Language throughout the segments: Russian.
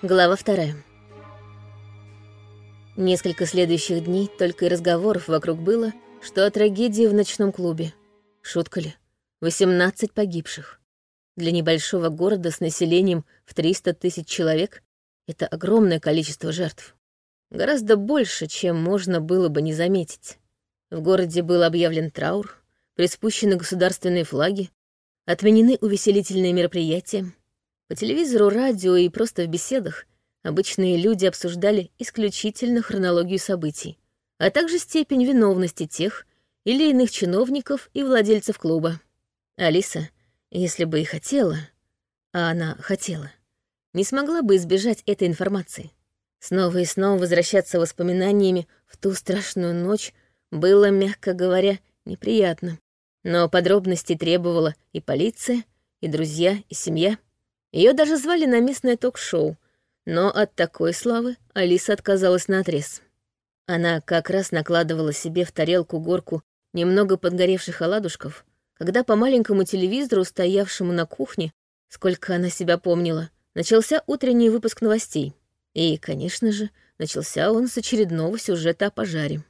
Глава вторая. Несколько следующих дней только и разговоров вокруг было, что о трагедии в ночном клубе. Шутка ли? 18 погибших. Для небольшого города с населением в 300 тысяч человек это огромное количество жертв. Гораздо больше, чем можно было бы не заметить. В городе был объявлен траур, приспущены государственные флаги, отменены увеселительные мероприятия, по телевизору, радио и просто в беседах обычные люди обсуждали исключительно хронологию событий, а также степень виновности тех или иных чиновников и владельцев клуба. Алиса, если бы и хотела, а она хотела, не смогла бы избежать этой информации. Снова и снова возвращаться воспоминаниями в ту страшную ночь было, мягко говоря, неприятно. Но подробностей требовала и полиция, и друзья, и семья — ее даже звали на местное ток-шоу, но от такой славы Алиса отказалась наотрез. Она как раз накладывала себе в тарелку горку немного подгоревших оладушков, когда по маленькому телевизору, стоявшему на кухне, сколько она себя помнила, начался утренний выпуск новостей. И, конечно же, начался он с очередного сюжета о пожаре.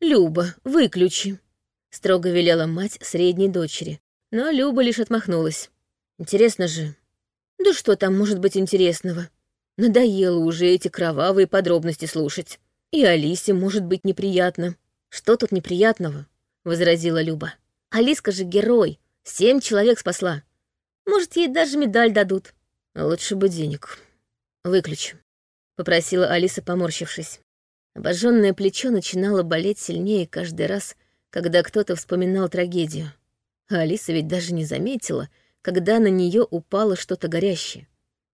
«Люба, выключи!» — строго велела мать средней дочери, но Люба лишь отмахнулась. «Интересно же, да что там может быть интересного? Надоело уже эти кровавые подробности слушать. И Алисе может быть неприятно. Что тут неприятного? Возразила Люба. Алиска же герой. Семь человек спасла. Может, ей даже медаль дадут. Лучше бы денег. Выключи. Попросила Алиса, поморщившись. Обожженное плечо начинало болеть сильнее каждый раз, когда кто-то вспоминал трагедию. А Алиса ведь даже не заметила, когда на нее упало что-то горящее.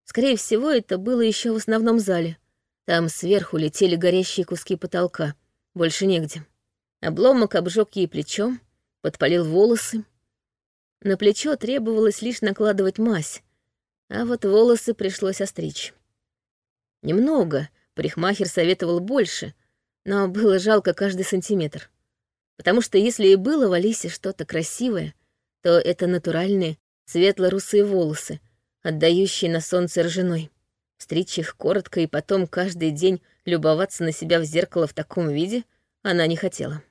Скорее всего, это было еще в основном зале. Там сверху летели горящие куски потолка. Больше негде. Обломок обжег ей плечо, подпалил волосы. На плечо требовалось лишь накладывать мазь, а вот волосы пришлось остричь. Немного, парикмахер советовал больше, но было жалко каждый сантиметр. Потому что если и было в Алисе что-то красивое, то это натуральные, светло-русые волосы, отдающие на солнце ржаной. Стричь их коротко и потом каждый день любоваться на себя в зеркало в таком виде она не хотела.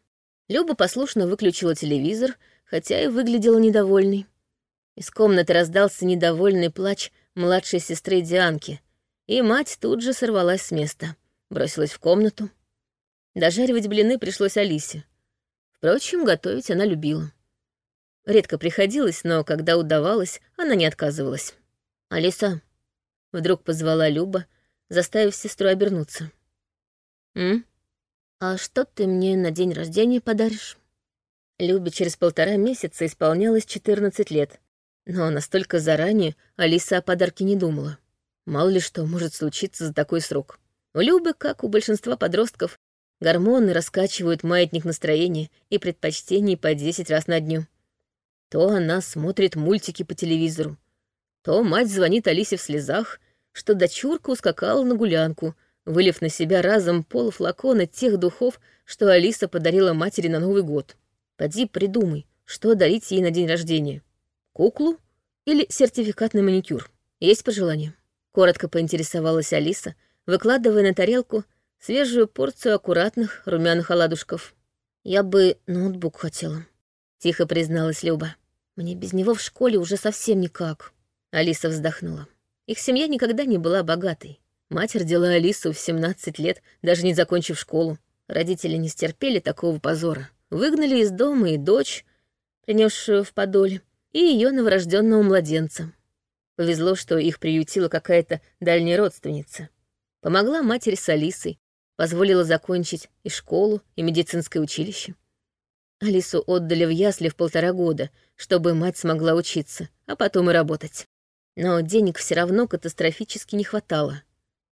Люба послушно выключила телевизор, хотя и выглядела недовольной. Из комнаты раздался недовольный плач младшей сестры Дианки, и мать тут же сорвалась с места, бросилась в комнату. Дожаривать блины пришлось Алисе. Впрочем, готовить она любила. Редко приходилось, но когда удавалось, она не отказывалась. «Алиса», — вдруг позвала Люба, заставив сестру обернуться. «М? А что ты мне на день рождения подаришь?» Любе через полтора месяца исполнялось 14 лет, но настолько заранее Алиса о подарке не думала. Мало ли что может случиться за такой срок. У Любы, как у большинства подростков, гормоны раскачивают маятник настроения и предпочтений по 10 раз на дню. То она смотрит мультики по телевизору, то мать звонит Алисе в слезах, что дочурка ускакала на гулянку, вылив на себя разом пол флакона тех духов, что Алиса подарила матери на Новый год. Поди придумай, что дарить ей на день рождения. Куклу или сертификат на маникюр? Есть пожелание? Коротко поинтересовалась Алиса, выкладывая на тарелку свежую порцию аккуратных румяных оладушков. «Я бы ноутбук хотела», — тихо призналась Люба. Мне без него в школе уже совсем никак. Алиса вздохнула. Их семья никогда не была богатой. Мать родила Алису в 17 лет, даже не закончив школу. Родители не стерпели такого позора. Выгнали из дома и дочь, принесшую в подоле, и ее новорожденного младенца. Повезло, что их приютила какая-то дальняя родственница. Помогла матери с Алисой, позволила закончить и школу, и медицинское училище. Алису отдали в ясли в полтора года, чтобы мать смогла учиться, а потом и работать. Но денег все равно катастрофически не хватало.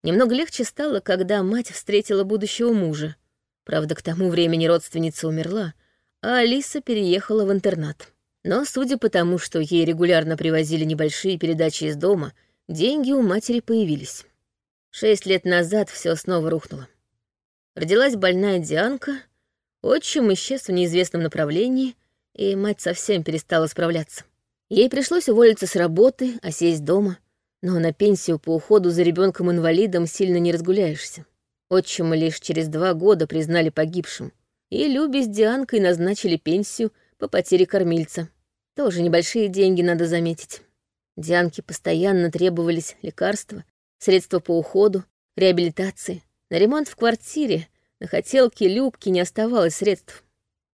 Немного легче стало, когда мать встретила будущего мужа. Правда, к тому времени родственница умерла, а Алиса переехала в интернат. Но, судя по тому, что ей регулярно привозили небольшие передачи из дома, деньги у матери появились. Шесть лет назад все снова рухнуло. Родилась больная Дианка — Отчим исчез в неизвестном направлении, и мать совсем перестала справляться. Ей пришлось уволиться с работы, а сесть дома. Но на пенсию по уходу за ребенком инвалидом сильно не разгуляешься. Отчима лишь через два года признали погибшим, и Любе с Дианкой назначили пенсию по потере кормильца. Тоже небольшие деньги, надо заметить. Дианке постоянно требовались лекарства, средства по уходу, реабилитации. На ремонт в квартире, на хотелки Любки не оставалось средств.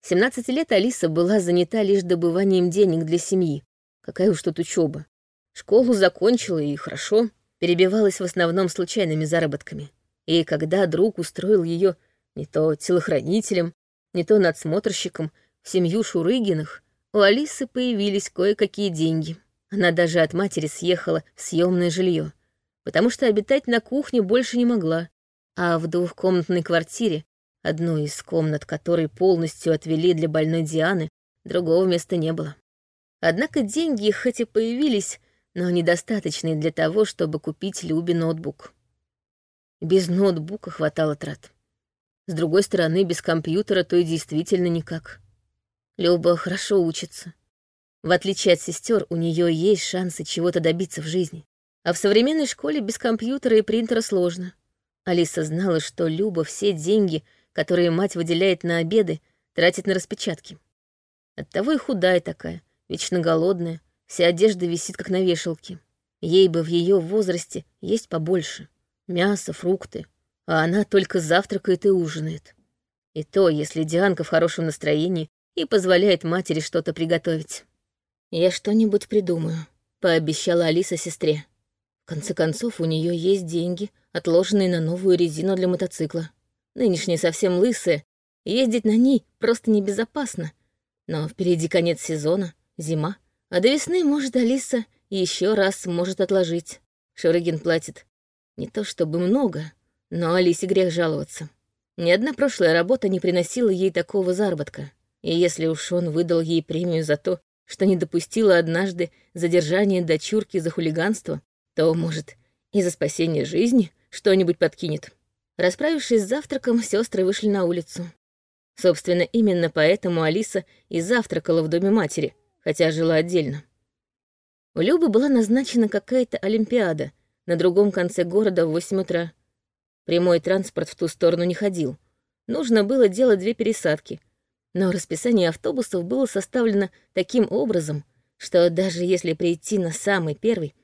17 лет Алиса была занята лишь добыванием денег для семьи. Какая уж тут учеба. Школу закончила и хорошо, перебивалась в основном случайными заработками. И когда друг устроил ее не то телохранителем, не то надсмотрщиком в семью Шурыгиных, у Алисы появились кое-какие деньги. Она даже от матери съехала в съемное жилье, потому что обитать на кухне больше не могла, а в двухкомнатной квартире одну из комнат которой полностью отвели для больной Дианы, другого места не было. Однако деньги хоть и появились, но недостаточные для того, чтобы купить Любе ноутбук. Без ноутбука хватало трат. С другой стороны, без компьютера то и действительно никак. Люба хорошо учится. В отличие от сестер, у нее есть шансы чего-то добиться в жизни. А в современной школе без компьютера и принтера сложно. Алиса знала, что Люба все деньги — которые мать выделяет на обеды, тратит на распечатки. Оттого и худая такая, вечно голодная, вся одежда висит как на вешалке. Ей бы в ее возрасте есть побольше. Мясо, фрукты. А она только завтракает и ужинает. И то, если Дианка в хорошем настроении и позволяет матери что-то приготовить. «Я что-нибудь придумаю», — пообещала Алиса сестре. В конце концов, у нее есть деньги, отложенные на новую резину для мотоцикла. Нынешняя совсем лысая, ездить на ней просто небезопасно. Но впереди конец сезона, зима, а до весны, может, Алиса еще раз может отложить. Шурыгин платит не то чтобы много, но Алисе грех жаловаться. Ни одна прошлая работа не приносила ей такого заработка. И если уж он выдал ей премию за то, что не допустила однажды задержания дочурки за хулиганство, то, может, и за спасение жизни что-нибудь подкинет. Расправившись с завтраком, сестры вышли на улицу. Собственно, именно поэтому Алиса и завтракала в доме матери, хотя жила отдельно. У Любы была назначена какая-то олимпиада на другом конце города в 8 утра. Прямой транспорт в ту сторону не ходил. Нужно было делать две пересадки. Но расписание автобусов было составлено таким образом, что даже если прийти на самый первый,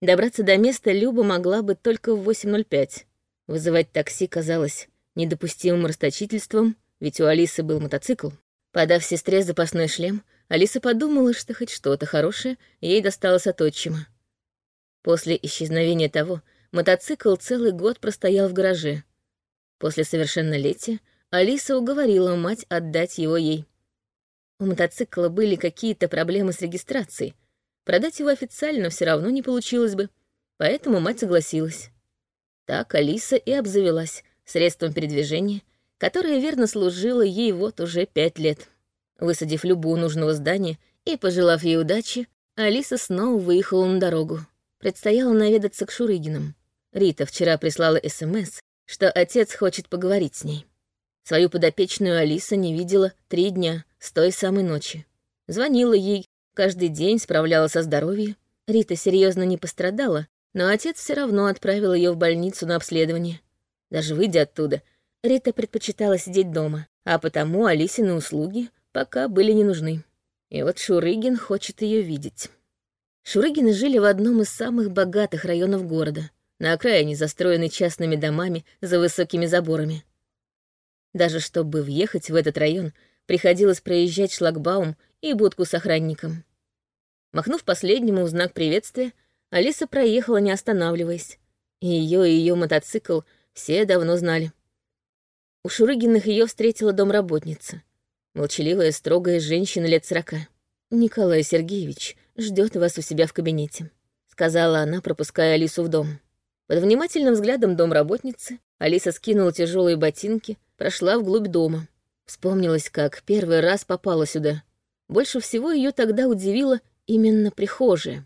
добраться до места Люба могла бы только в 8.05. Вызывать такси казалось недопустимым расточительством, ведь у Алисы был мотоцикл. Подав сестре запасной шлем, Алиса подумала, что хоть что-то хорошее ей досталось от отчима. После исчезновения того, мотоцикл целый год простоял в гараже. После совершеннолетия Алиса уговорила мать отдать его ей. У мотоцикла были какие-то проблемы с регистрацией. Продать его официально все равно не получилось бы, поэтому мать согласилась. Так Алиса и обзавелась средством передвижения, которое верно служило ей вот уже пять лет. Высадив Любу нужного здания и пожелав ей удачи, Алиса снова выехала на дорогу. Предстояло наведаться к Шурыгинам. Рита вчера прислала СМС, что отец хочет поговорить с ней. Свою подопечную Алиса не видела три дня с той самой ночи. Звонила ей, каждый день справляла со здоровьем. Рита серьезно не пострадала, но отец все равно отправил ее в больницу на обследование. Даже выйдя оттуда, Рита предпочитала сидеть дома, а потому Алисины услуги пока были не нужны. И вот Шурыгин хочет ее видеть. Шурыгины жили в одном из самых богатых районов города, на окраине, застроенной частными домами за высокими заборами. Даже чтобы въехать в этот район, приходилось проезжать шлагбаум и будку с охранником. Махнув последнему в знак приветствия, Алиса проехала, не останавливаясь. Ее и ее мотоцикл все давно знали. У Шурыгиных ее встретила домработница. Молчаливая, строгая женщина лет сорока. «Николай Сергеевич ждет вас у себя в кабинете», — сказала она, пропуская Алису в дом. Под внимательным взглядом домработницы Алиса скинула тяжелые ботинки, прошла вглубь дома. Вспомнилась, как первый раз попала сюда. Больше всего ее тогда удивила именно прихожая.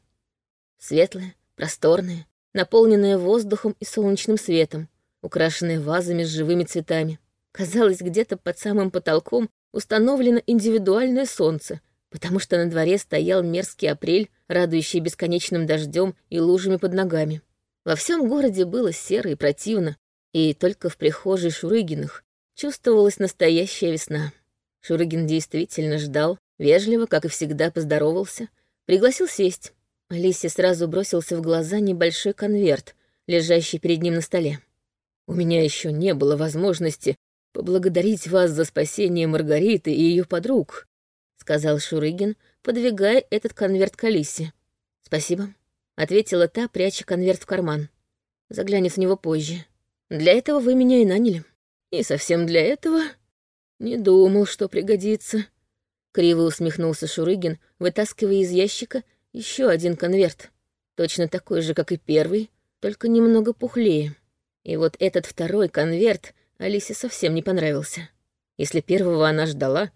Светлая, просторная, наполненная воздухом и солнечным светом, украшенная вазами с живыми цветами. Казалось, где-то под самым потолком установлено индивидуальное солнце, потому что на дворе стоял мерзкий апрель, радующий бесконечным дождем и лужами под ногами. Во всем городе было серо и противно, и только в прихожей Шурыгиных чувствовалась настоящая весна. Шурыгин действительно ждал, вежливо, как и всегда, поздоровался, пригласил сесть. Алисе сразу бросился в глаза небольшой конверт, лежащий перед ним на столе. «У меня еще не было возможности поблагодарить вас за спасение Маргариты и ее подруг», сказал Шурыгин, подвигая этот конверт к Алисе. «Спасибо», — ответила та, пряча конверт в карман. Заглянет в него позже. «Для этого вы меня и наняли. И совсем для этого не думал, что пригодится». Криво усмехнулся Шурыгин, вытаскивая из ящика еще один конверт. Точно такой же, как и первый, только немного пухлее. И вот этот второй конверт Алисе совсем не понравился. Если первого она ждала,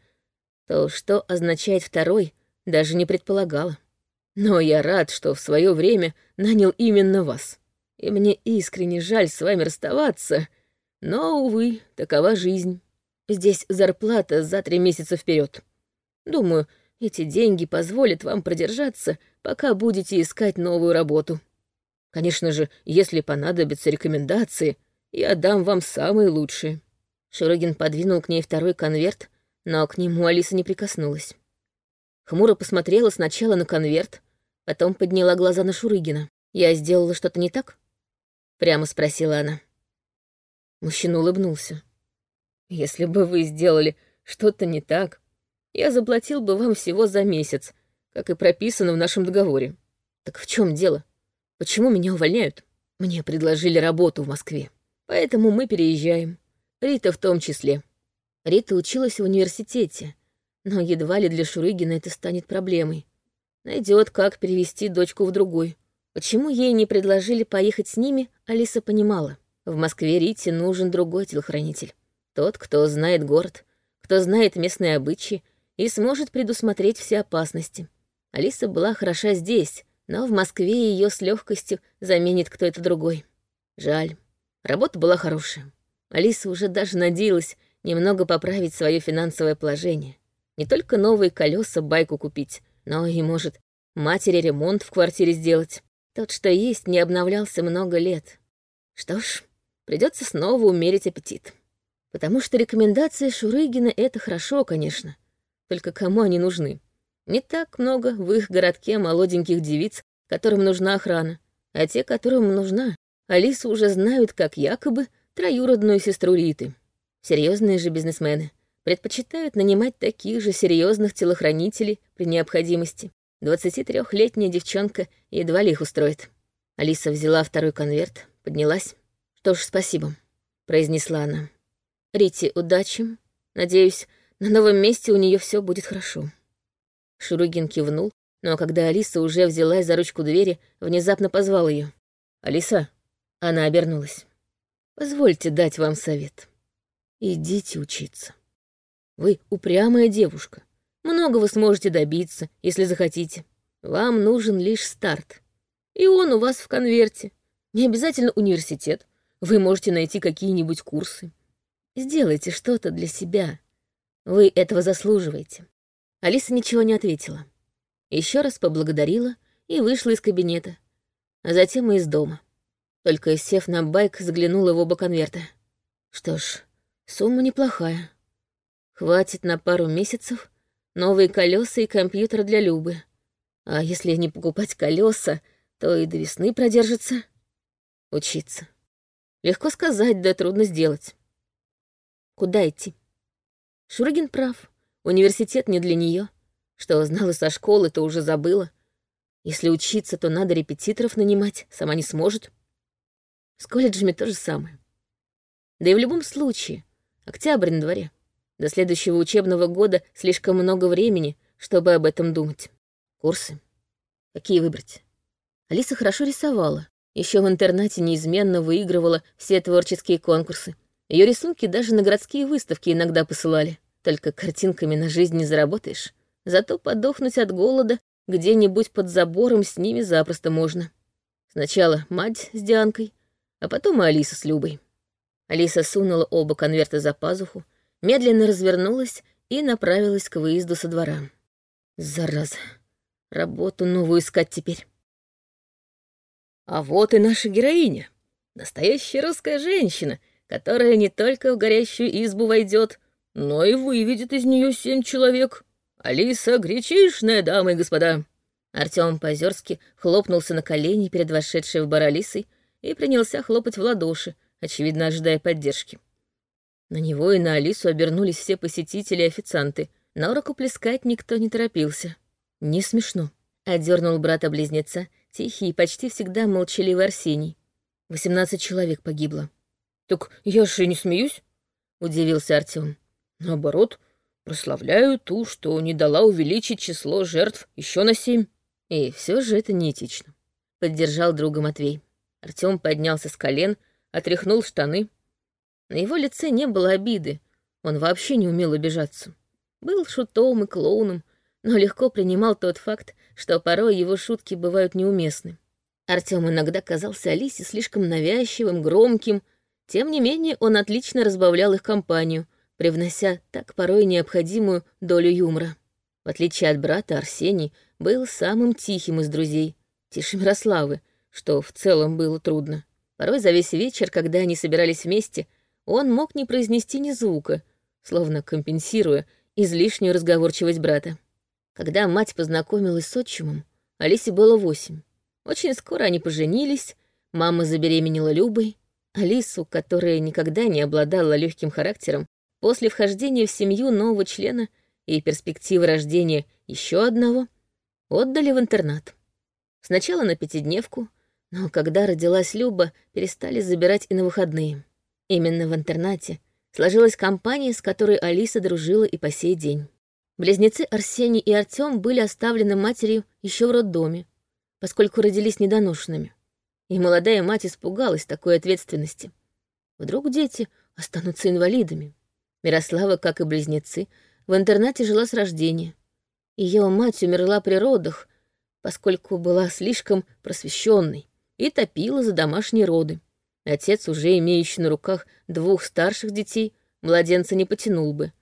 то что означает второй, даже не предполагала. Но я рад, что в свое время нанял именно вас. И мне искренне жаль с вами расставаться, но, увы, такова жизнь. Здесь зарплата за три месяца вперед. Думаю, эти деньги позволят вам продержаться, пока будете искать новую работу. Конечно же, если понадобятся рекомендации, я дам вам самые лучшие». Шурыгин подвинул к ней второй конверт, но к нему Алиса не прикоснулась. Хмуро посмотрела сначала на конверт, потом подняла глаза на Шурыгина. «Я сделала что-то не так?» — прямо спросила она. Мужчина улыбнулся. «Если бы вы сделали что-то не так, я заплатил бы вам всего за месяц, как и прописано в нашем договоре. Так в чем дело? Почему меня увольняют? Мне предложили работу в Москве. Поэтому мы переезжаем. Рита в том числе. Рита училась в университете, но едва ли для Шурыгина это станет проблемой. Найдет, как перевести дочку в другой. Почему ей не предложили поехать с ними, Алиса понимала. В Москве Рите нужен другой телохранитель. Тот, кто знает город, кто знает местные обычаи и сможет предусмотреть все опасности. Алиса была хороша здесь, но в Москве ее с легкостью заменит кто-то другой. Жаль. Работа была хорошая. Алиса уже даже надеялась немного поправить свое финансовое положение. Не только новые колеса байку купить, но и, может, матери ремонт в квартире сделать. Тот, что есть, не обновлялся много лет. Что ж, придется снова умерить аппетит. Потому что рекомендации Шурыгина — это хорошо, конечно. Только кому они нужны? Не так много в их городке молоденьких девиц, которым нужна охрана. А те, которым нужна, Алису уже знают как якобы троюродную сестру Риты. Серьезные же бизнесмены предпочитают нанимать таких же серьезных телохранителей при необходимости. 23-летняя девчонка едва ли их устроит. Алиса взяла второй конверт, поднялась. «Что ж, спасибо», — произнесла она. «Рите, удачи. Надеюсь, на новом месте у нее все будет хорошо». Шуругин кивнул, но когда Алиса уже взялась за ручку двери, внезапно позвал ее. «Алиса?» Она обернулась. «Позвольте дать вам совет. Идите учиться. Вы упрямая девушка. Много вы сможете добиться, если захотите. Вам нужен лишь старт. И он у вас в конверте. Не обязательно университет. Вы можете найти какие-нибудь курсы. Сделайте что-то для себя. Вы этого заслуживаете». Алиса ничего не ответила. Еще раз поблагодарила и вышла из кабинета, а затем и из дома. Только сев на байк, заглянула в оба конверта. Что ж, сумма неплохая. Хватит на пару месяцев, новые колеса и компьютер для Любы. А если не покупать колеса, то и до весны продержится. Учиться. Легко сказать, да трудно сделать. Куда идти? Шургин прав. Университет не для нее. Что знала со школы, то уже забыла. Если учиться, то надо репетиторов нанимать, сама не сможет. С колледжами то же самое. Да и в любом случае, октябрь на дворе. До следующего учебного года слишком много времени, чтобы об этом думать. Курсы. Какие выбрать? Алиса хорошо рисовала. Еще в интернате неизменно выигрывала все творческие конкурсы. Ее рисунки даже на городские выставки иногда посылали. Только картинками на жизнь не заработаешь. Зато подохнуть от голода где-нибудь под забором с ними запросто можно. Сначала мать с Дианкой, а потом и Алиса с Любой. Алиса сунула оба конверта за пазуху, медленно развернулась и направилась к выезду со двора. Зараза. Работу новую искать теперь. А вот и наша героиня. Настоящая русская женщина, которая не только в горящую избу войдет, но и выведет из нее семь человек. Алиса Гречишная, дамы и господа. Артем Позерский хлопнулся на колени перед вошедшей в бар Алисой и принялся хлопать в ладоши, очевидно, ожидая поддержки. На него и на Алису обернулись все посетители и официанты, но рукоплескать никто не торопился. Не смешно. Одернул брата-близнеца, тихий и почти всегда молчаливый Арсений. Восемнадцать человек погибло. «Так я же не смеюсь», — удивился Артем. «Наоборот, прославляю ту, что не дала увеличить число жертв еще на семь». И все же это неэтично. Поддержал друга Матвей. Артем поднялся с колен, отряхнул штаны. На его лице не было обиды, он вообще не умел обижаться. Был шутом и клоуном, но легко принимал тот факт, что порой его шутки бывают неуместны. Артем иногда казался Алисе слишком навязчивым, громким, тем не менее он отлично разбавлял их компанию, привнося так порой необходимую долю юмора. В отличие от брата, Арсений был самым тихим из друзей, тише Мирославы, что в целом было трудно. Порой за весь вечер, когда они собирались вместе, он мог не произнести ни звука, словно компенсируя излишнюю разговорчивость брата. Когда мать познакомилась с отчимом, Алисе было восемь. Очень скоро они поженились, мама забеременела Любой. Алису, которая никогда не обладала легким характером, после вхождения в семью нового члена и перспективы рождения еще одного, отдали в интернат. Сначала на пятидневку, но когда родилась Люба, перестали забирать и на выходные. Именно в интернате сложилась компания, с которой Алиса дружила и по сей день. Близнецы Арсений и Артём были оставлены матерью еще в роддоме, поскольку родились недоношенными. И молодая мать испугалась такой ответственности. Вдруг дети останутся инвалидами. Мирослава, как и близнецы, в интернате жила с рождения. Ее мать умерла при родах, поскольку была слишком просвещенной и топила за домашние роды. Отец, уже имеющий на руках двух старших детей, младенца не потянул бы,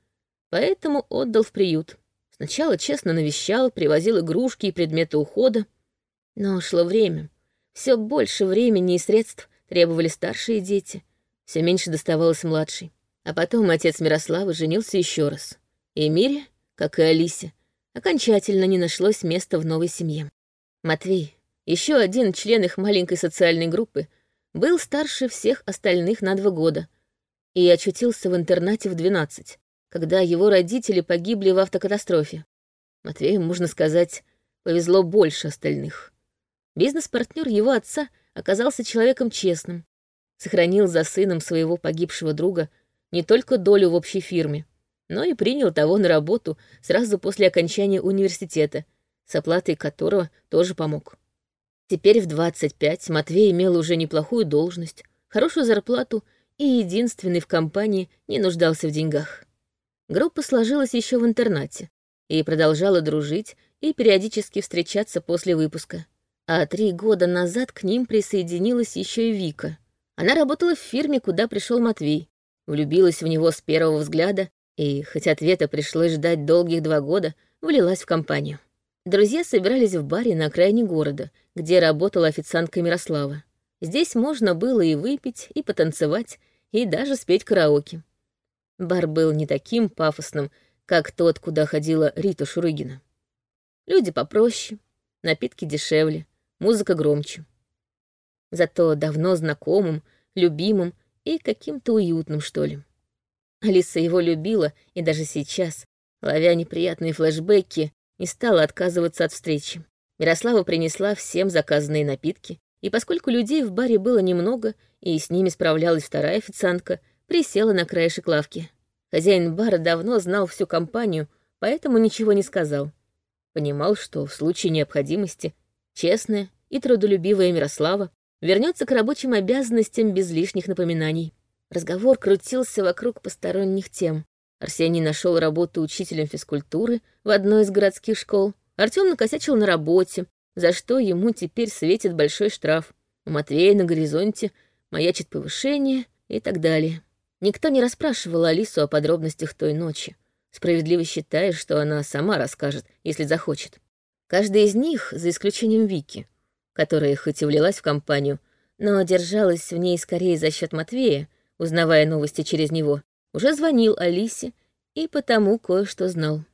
поэтому отдал в приют. Сначала честно навещал, привозил игрушки и предметы ухода. Но шло время. Все больше времени и средств требовали старшие дети, все меньше доставалось младшей. А потом отец Мирославы женился еще раз. И Мире, как и Алисе, окончательно не нашлось места в новой семье. Матвей, еще один член их маленькой социальной группы, был старше всех остальных на два года и очутился в интернате в двенадцать когда его родители погибли в автокатастрофе. Матвею, можно сказать, повезло больше остальных. Бизнес-партнер его отца оказался человеком честным, сохранил за сыном своего погибшего друга не только долю в общей фирме, но и принял того на работу сразу после окончания университета, с оплатой которого тоже помог. Теперь в 25 Матвей имел уже неплохую должность, хорошую зарплату и единственный в компании не нуждался в деньгах. Группа сложилась еще в интернате и продолжала дружить и периодически встречаться после выпуска. А три года назад к ним присоединилась еще и Вика. Она работала в фирме, куда пришел Матвей, влюбилась в него с первого взгляда и, хоть ответа пришлось ждать долгих два года, влилась в компанию. Друзья собирались в баре на окраине города, где работала официантка Мирослава. Здесь можно было и выпить, и потанцевать, и даже спеть караоке. Бар был не таким пафосным, как тот, куда ходила Рита Шурыгина. Люди попроще, напитки дешевле, музыка громче. Зато давно знакомым, любимым и каким-то уютным, что ли. Алиса его любила и даже сейчас, ловя неприятные флешбеки, не стала отказываться от встречи. Мирослава принесла всем заказанные напитки, и поскольку людей в баре было немного, и с ними справлялась вторая официантка — присела на краешек лавки. Хозяин бара давно знал всю компанию, поэтому ничего не сказал. Понимал, что в случае необходимости честная и трудолюбивая Мирослава вернется к рабочим обязанностям без лишних напоминаний. Разговор крутился вокруг посторонних тем. Арсений нашел работу учителем физкультуры в одной из городских школ. Артем накосячил на работе, за что ему теперь светит большой штраф. У Матвея на горизонте маячит повышение и так далее. Никто не расспрашивал Алису о подробностях той ночи. справедливо считая, что она сама расскажет, если захочет. Каждый из них, за исключением Вики, которая хоть и влилась в компанию, но держалась в ней скорее за счет Матвея, узнавая новости через него, уже звонил Алисе и потому кое-что знал.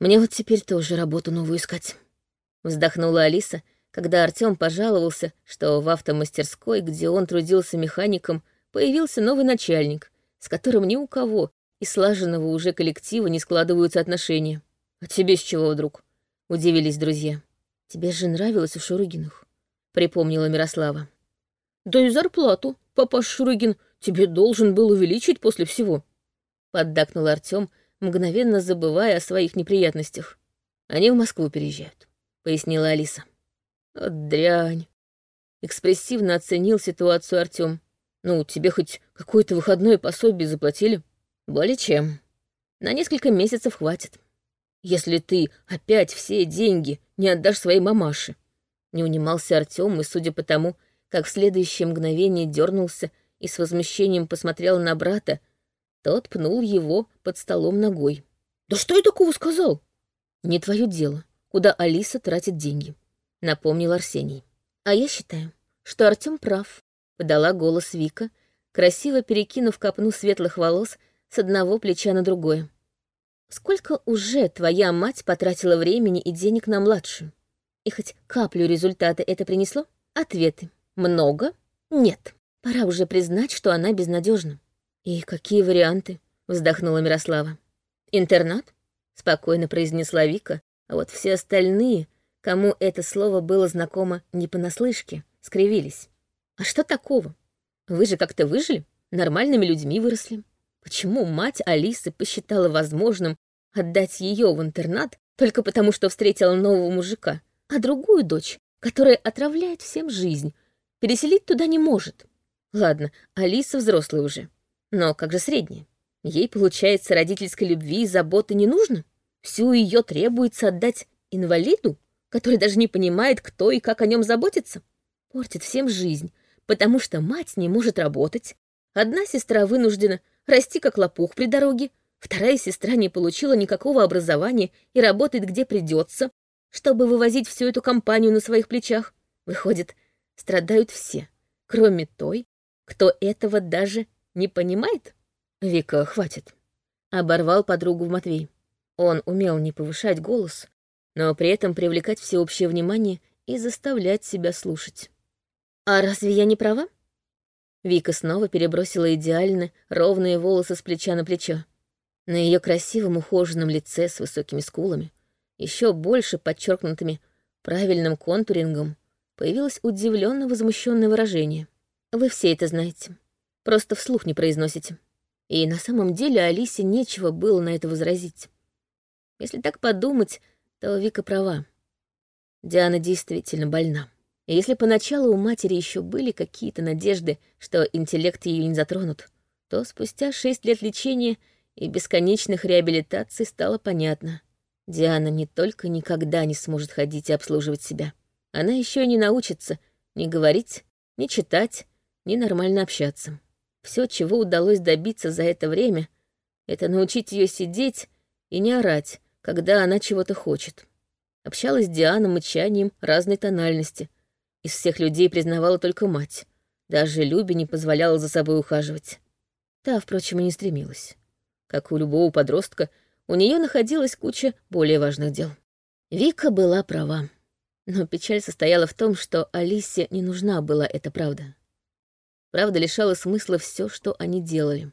«Мне вот теперь тоже работу новую искать», — вздохнула Алиса, когда Артём пожаловался, что в автомастерской, где он трудился механиком, появился новый начальник, с которым ни у кого из слаженного уже коллектива не складываются отношения. «А тебе с чего вдруг?» — удивились друзья. «Тебе же нравилось у Шурыгиных», — припомнила Мирослава. «Да и зарплату, папаш Шурыгин, тебе должен был увеличить после всего», — поддакнул Артём, мгновенно забывая о своих неприятностях. «Они в Москву переезжают», — пояснила Алиса. «От дрянь», — экспрессивно оценил ситуацию Артём. «Ну, тебе хоть какое-то выходное пособие заплатили?» «Более чем. На несколько месяцев хватит. Если ты опять все деньги не отдашь своей мамаше». Не унимался Артём, и, судя по тому, как в следующее мгновение дернулся и с возмущением посмотрел на брата, тот пнул его под столом ногой. «Да что я такого сказал?» «Не твое дело, куда Алиса тратит деньги», — напомнил Арсений. «А я считаю, что Артем прав», — подала голос Вика, красиво перекинув копну светлых волос с одного плеча на другое. «Сколько уже твоя мать потратила времени и денег на младшую? И хоть каплю результата это принесло? Ответы. Много? Нет. Пора уже признать, что она безнадежна. И какие варианты? Вздохнула Мирослава. Интернат? Спокойно произнесла Вика, а вот все остальные, кому это слово было знакомо не понаслышке, скривились. А что такого? Вы же как-то выжили, нормальными людьми выросли. Почему мать Алисы посчитала возможным отдать ее в интернат только потому, что встретила нового мужика, а другую дочь, которая отравляет всем жизнь, Переселить туда не может. Ладно, Алиса взрослая уже. Но как же средняя? Ей, получается, родительской любви и заботы не нужно? Всю ее требуется отдать инвалиду, который даже не понимает, кто и как о нем заботится? Портит всем жизнь, потому что мать не может работать. Одна сестра вынуждена расти как лопух при дороге, вторая сестра не получила никакого образования и работает где придется, чтобы вывозить всю эту компанию на своих плечах. Выходит, страдают все, кроме той, кто этого даже не понимает? Вика, хватит. Оборвал подругу в Матвей. Он умел не повышать голос, но при этом привлекать всеобщее внимание и заставлять себя слушать. «А разве я не права?» Вика снова перебросила идеально ровные волосы с плеча на плечо. На ее красивом ухоженном лице с высокими скулами, еще больше подчеркнутыми правильным контурингом, появилось удивленно возмущенное выражение. Вы все это знаете. Просто вслух не произносите. И на самом деле Алисе нечего было на это возразить. Если так подумать, то Вика права. Диана действительно больна. И если поначалу у матери еще были какие-то надежды, что интеллект ее не затронут, то спустя шесть лет лечения и бесконечных реабилитаций стало понятно. Диана не только никогда не сможет ходить и обслуживать себя, она еще и не научится ни говорить, ни читать, ни нормально общаться. Все, чего удалось добиться за это время, это научить ее сидеть и не орать, когда она чего-то хочет. Общалась с Дианой мычанием разной тональности. Из всех людей признавала только мать. Даже Любе не позволяла за собой ухаживать. Та, впрочем, и не стремилась. Как у любого подростка, у нее находилась куча более важных дел. Вика была права. Но печаль состояла в том, что Алисе не нужна была эта правда. Правда лишала смысла все, что они делали.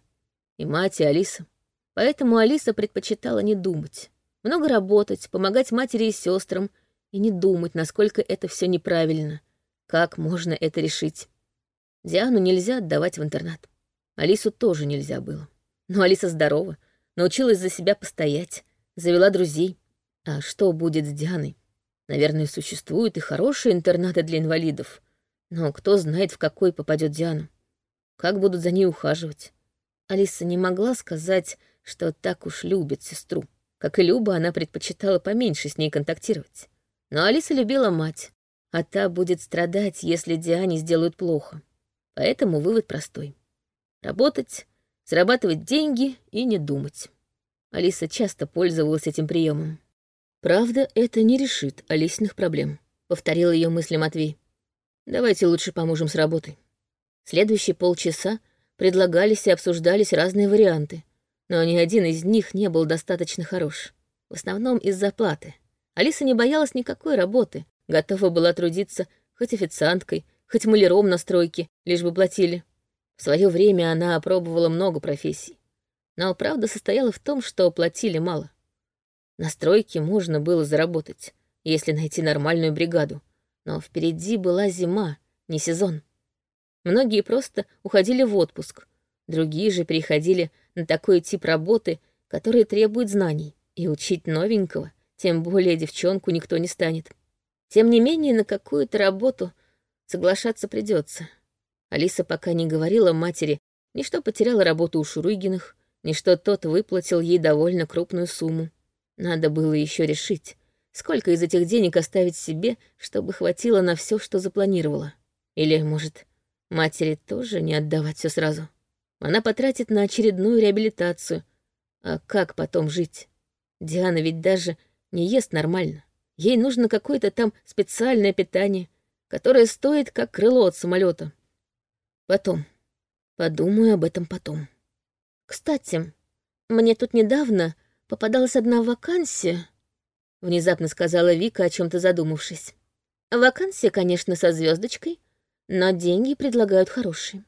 И мать, и Алиса. Поэтому Алиса предпочитала не думать. Много работать, помогать матери и сестрам, и не думать, насколько это все неправильно. Как можно это решить? Диану нельзя отдавать в интернат. Алису тоже нельзя было. Но Алиса здорова, научилась за себя постоять, завела друзей. А что будет с Дианой? Наверное, существуют и хорошие интернаты для инвалидов. Но кто знает, в какой попадет Диана. Как будут за ней ухаживать. Алиса не могла сказать, что так уж любит сестру. Как и Люба, она предпочитала поменьше с ней контактировать. Но Алиса любила мать, а та будет страдать, если Диане сделают плохо. Поэтому вывод простой. Работать, зарабатывать деньги и не думать. Алиса часто пользовалась этим приемом. «Правда, это не решит Алисиных проблем», — повторил ее мысли Матвей. «Давайте лучше поможем с работой». Следующие полчаса предлагались и обсуждались разные варианты, но ни один из них не был достаточно хорош. В основном из-за платы. Алиса не боялась никакой работы, готова была трудиться хоть официанткой, хоть маляром на стройке, лишь бы платили. В свое время она опробовала много профессий. Но правда состояла в том, что платили мало. На стройке можно было заработать, если найти нормальную бригаду. Но впереди была зима, не сезон. Многие просто уходили в отпуск, другие же переходили на такой тип работы, который требует знаний, и учить новенького, тем более девчонку никто не станет. Тем не менее, на какую-то работу соглашаться придется. Алиса пока не говорила матери, ни что потеряла работу у Шурыгиных, ни что тот выплатил ей довольно крупную сумму. Надо было еще решить, сколько из этих денег оставить себе, чтобы хватило на все, что запланировала. Или, может, матери тоже не отдавать все сразу. Она потратит на очередную реабилитацию. А как потом жить? Диана ведь даже не ест нормально. Ей нужно какое-то там специальное питание, которое стоит как крыло от самолета. Потом. Подумаю об этом потом. Кстати, мне тут недавно попадалась одна вакансия, внезапно сказала Вика, о чем-то задумавшись. Вакансия, конечно, со звездочкой, но деньги предлагают хорошие.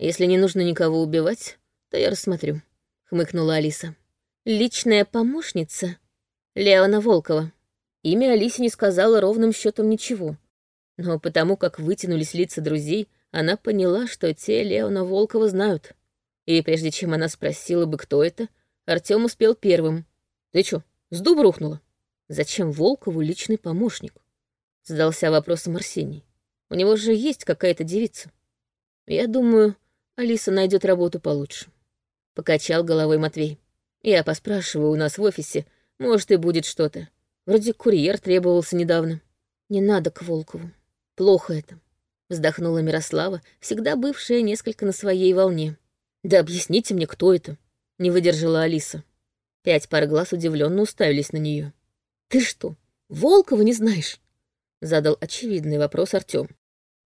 Если не нужно никого убивать, то я рассмотрю, хмыкнула Алиса. Личная помощница Леона Волкова. Имя Алисе не сказала ровным счетом ничего, но потому как вытянулись лица друзей, она поняла, что те Леона Волкова знают. И прежде чем она спросила бы, кто это, Артём успел первым. «Ты чё, с дуба рухнула?» «Зачем Волкову личный помощник?» Задался вопросом Арсений. «У него же есть какая-то девица. Я думаю, Алиса найдет работу получше». Покачал головой Матвей. «Я поспрашиваю у нас в офисе, может, и будет что-то. Вроде курьер требовался недавно. Не надо к Волкову. Плохо это вздохнула Мирослава, всегда бывшая несколько на своей волне. Да объясните мне, кто это? Не выдержала Алиса. Пять пар глаз удивленно уставились на нее. Ты что, Волкова не знаешь? Задал очевидный вопрос Артем.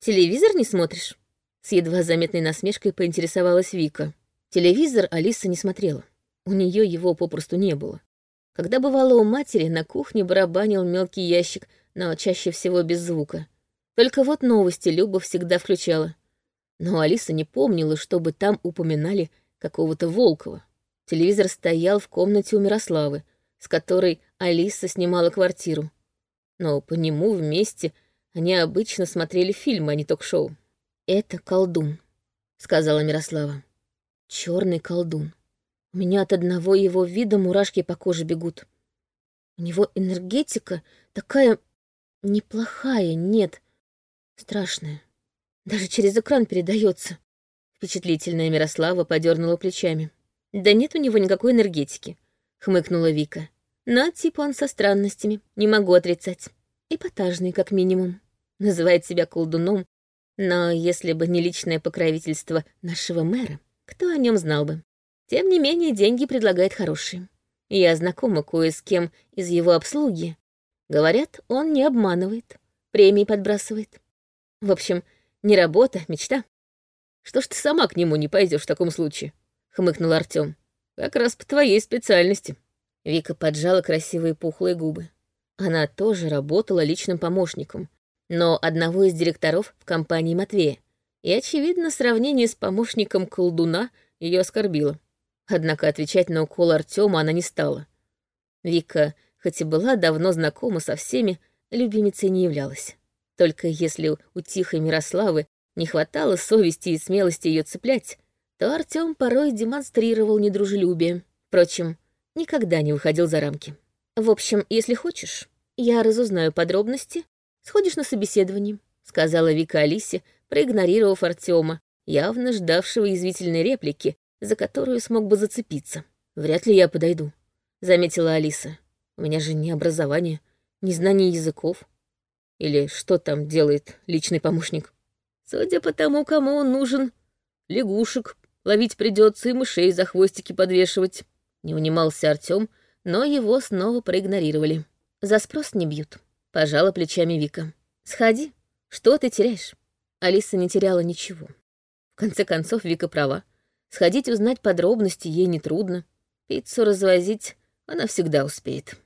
Телевизор не смотришь? С едва заметной насмешкой поинтересовалась Вика. Телевизор Алиса не смотрела. У нее его попросту не было. Когда бывало у матери, на кухне барабанил мелкий ящик, но чаще всего без звука. Только вот новости Люба всегда включала. Но Алиса не помнила, чтобы там упоминали какого-то Волкова. Телевизор стоял в комнате у Мирославы, с которой Алиса снимала квартиру. Но по нему вместе они обычно смотрели фильмы, а не ток-шоу. «Это колдун», — сказала Мирослава. Черный колдун. У меня от одного его вида мурашки по коже бегут. У него энергетика такая неплохая, нет, Страшное. Даже через экран передается. Впечатлительная Мирослава подернула плечами. Да нет у него никакой энергетики, хмыкнула Вика. Но типа он со странностями, не могу отрицать. Эпатажный, как минимум. Называет себя колдуном, но если бы не личное покровительство нашего мэра, кто о нем знал бы? Тем не менее, деньги предлагает хорошие. Я знакома кое с кем из его обслуги. Говорят, он не обманывает, премии подбрасывает. В общем, не работа, мечта. Что ж ты сама к нему не пойдешь в таком случае? хмыкнул Артём. Как раз по твоей специальности. Вика поджала красивые пухлые губы. Она тоже работала личным помощником, но одного из директоров в компании Матвея. И, очевидно, сравнение с помощником колдуна ее оскорбило. Однако отвечать на укол Артема она не стала. Вика, хоть и была давно знакома со всеми, любимицей не являлась. Только если у тихой Мирославы не хватало совести и смелости ее цеплять, то Артём порой демонстрировал недружелюбие. Впрочем, никогда не выходил за рамки. «В общем, если хочешь, я разузнаю подробности, сходишь на собеседование», сказала Вика Алисе, проигнорировав Артёма, явно ждавшего язвительной реплики, за которую смог бы зацепиться. «Вряд ли я подойду», — заметила Алиса. «У меня же ни образование, ни знание языков. Или что там делает личный помощник? Судя по тому, кому он нужен, лягушек ловить придется и мышей за хвостики подвешивать». Не унимался Артем, но его снова проигнорировали. «За спрос не бьют», — пожала плечами Вика. «Сходи, что ты теряешь?» Алиса не теряла ничего. В конце концов, Вика права. Сходить узнать подробности ей нетрудно. Пиццу развозить она всегда успеет.